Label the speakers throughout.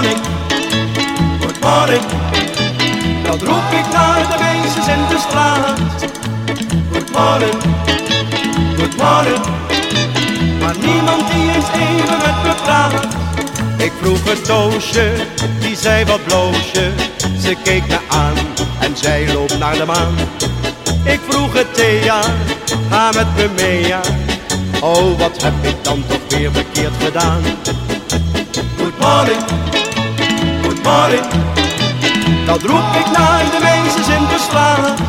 Speaker 1: morning, good morning. Dat roep ik naar de meisjes in de straat. Good morning, good morning. Maar niemand die eens even met me praat. Ik vroeg een doosje, die zei wat bloosje. Ze keek me aan en zij loopt naar de maan. Ik vroeg het Thea, ga met me mee ja. Oh, wat heb ik dan toch weer verkeerd gedaan? Good morning. Dat roep ik naar de meisjes in de straat.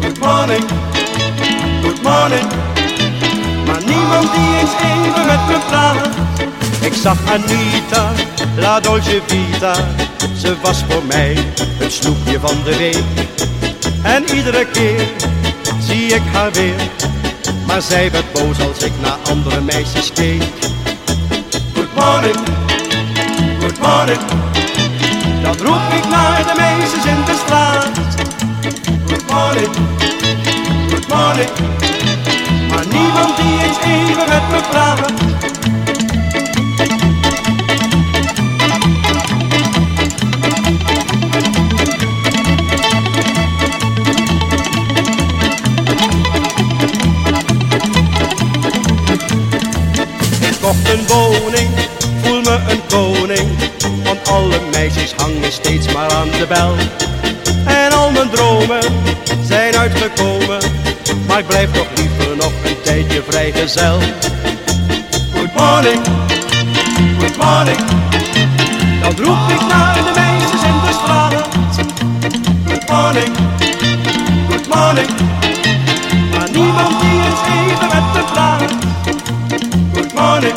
Speaker 1: Good morning, good morning. Maar niemand die eens even met me praat. Ik zag Anita, la dolce vita. Ze was voor mij het snoepje van de week. En iedere keer zie ik haar weer. Maar zij werd boos als ik naar andere meisjes keek. Good morning, good morning. Maar niemand die eens even met me praat. Ik kocht een woning, voel me een koning. Want alle meisjes hangen steeds maar aan de bel. En al mijn dromen zijn uitgekomen. Maar ik blijf toch liever nog een tijdje vrijgezel. Good morning, good morning. Dan roep ik naar de meisjes in de straat. Good morning, good morning. Maar niemand die eens even met me praat. Good morning,